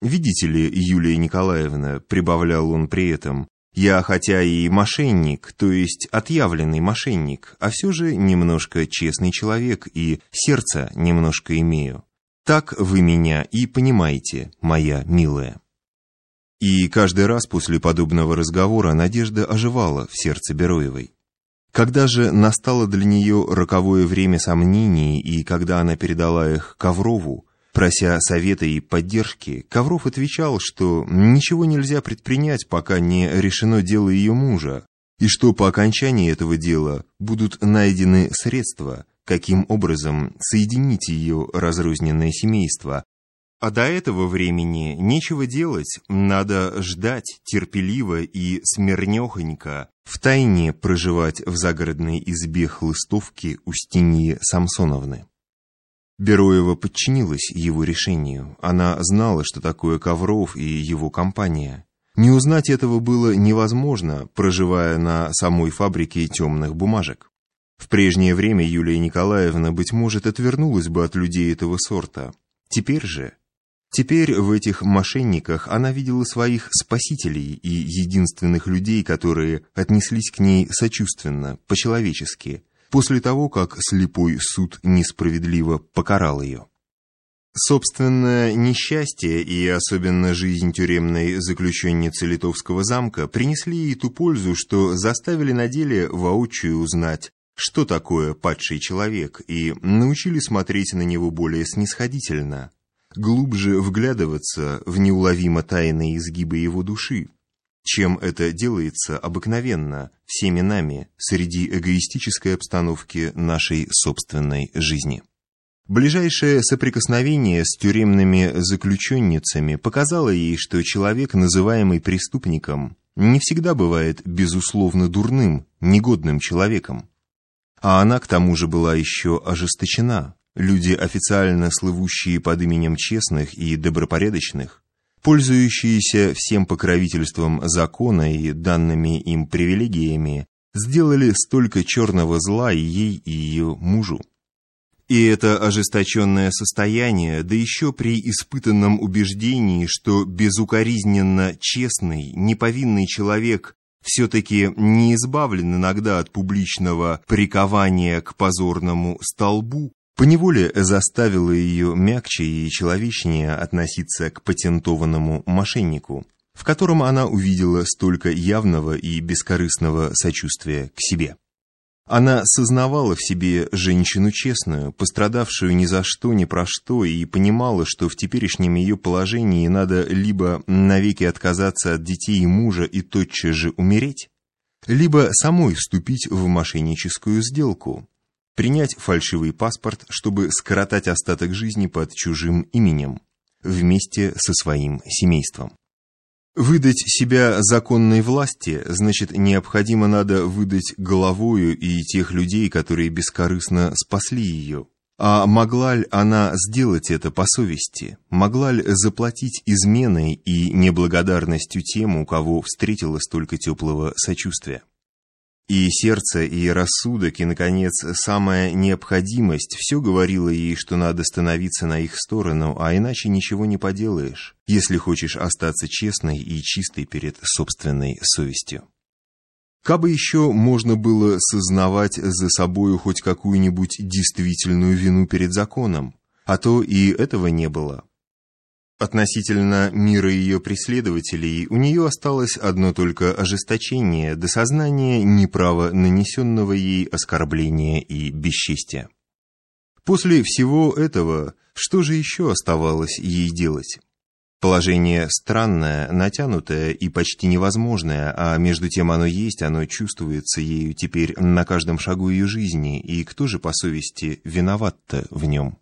«Видите ли, Юлия Николаевна», — прибавлял он при этом, «я хотя и мошенник, то есть отъявленный мошенник, а все же немножко честный человек и сердце немножко имею. Так вы меня и понимаете, моя милая». И каждый раз после подобного разговора надежда оживала в сердце Бероевой. Когда же настало для нее роковое время сомнений, и когда она передала их Коврову, Прося совета и поддержки, Ковров отвечал, что ничего нельзя предпринять, пока не решено дело ее мужа, и что по окончании этого дела будут найдены средства, каким образом соединить ее разрозненное семейство. А до этого времени нечего делать, надо ждать терпеливо и смирнехонько, втайне проживать в загородной избе хлыстовки Устиньи Самсоновны. Бероева подчинилась его решению. Она знала, что такое Ковров и его компания. Не узнать этого было невозможно, проживая на самой фабрике темных бумажек. В прежнее время Юлия Николаевна, быть может, отвернулась бы от людей этого сорта. Теперь же... Теперь в этих мошенниках она видела своих спасителей и единственных людей, которые отнеслись к ней сочувственно, по-человечески, после того, как слепой суд несправедливо покарал ее. Собственное несчастье и особенно жизнь тюремной заключенницы Литовского замка принесли ей ту пользу, что заставили на деле воочию узнать, что такое падший человек, и научили смотреть на него более снисходительно, глубже вглядываться в неуловимо тайные изгибы его души, чем это делается обыкновенно всеми нами среди эгоистической обстановки нашей собственной жизни. Ближайшее соприкосновение с тюремными заключенницами показало ей, что человек, называемый преступником, не всегда бывает безусловно дурным, негодным человеком. А она к тому же была еще ожесточена. Люди, официально слывущие под именем честных и добропорядочных, пользующиеся всем покровительством закона и данными им привилегиями, сделали столько черного зла и ей, и ее мужу. И это ожесточенное состояние, да еще при испытанном убеждении, что безукоризненно честный, неповинный человек все-таки не избавлен иногда от публичного прикования к позорному столбу, поневоле заставило ее мягче и человечнее относиться к патентованному мошеннику, в котором она увидела столько явного и бескорыстного сочувствия к себе. Она сознавала в себе женщину честную, пострадавшую ни за что, ни про что, и понимала, что в теперешнем ее положении надо либо навеки отказаться от детей и мужа и тотчас же умереть, либо самой вступить в мошенническую сделку, принять фальшивый паспорт, чтобы скоротать остаток жизни под чужим именем, вместе со своим семейством. Выдать себя законной власти, значит, необходимо надо выдать головою и тех людей, которые бескорыстно спасли ее. А могла ли она сделать это по совести? Могла ли заплатить изменой и неблагодарностью тем, у кого встретила столько теплого сочувствия? И сердце, и рассудок, и, наконец, самая необходимость все говорило ей, что надо становиться на их сторону, а иначе ничего не поделаешь, если хочешь остаться честной и чистой перед собственной совестью. Кабы еще можно было сознавать за собою хоть какую-нибудь действительную вину перед законом, а то и этого не было. Относительно мира ее преследователей у нее осталось одно только ожесточение до сознания неправо нанесенного ей оскорбления и бесчестия. После всего этого, что же еще оставалось ей делать? Положение странное, натянутое и почти невозможное, а между тем оно есть, оно чувствуется ею теперь на каждом шагу ее жизни, и кто же по совести виноват-то в нем?